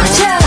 Watch out!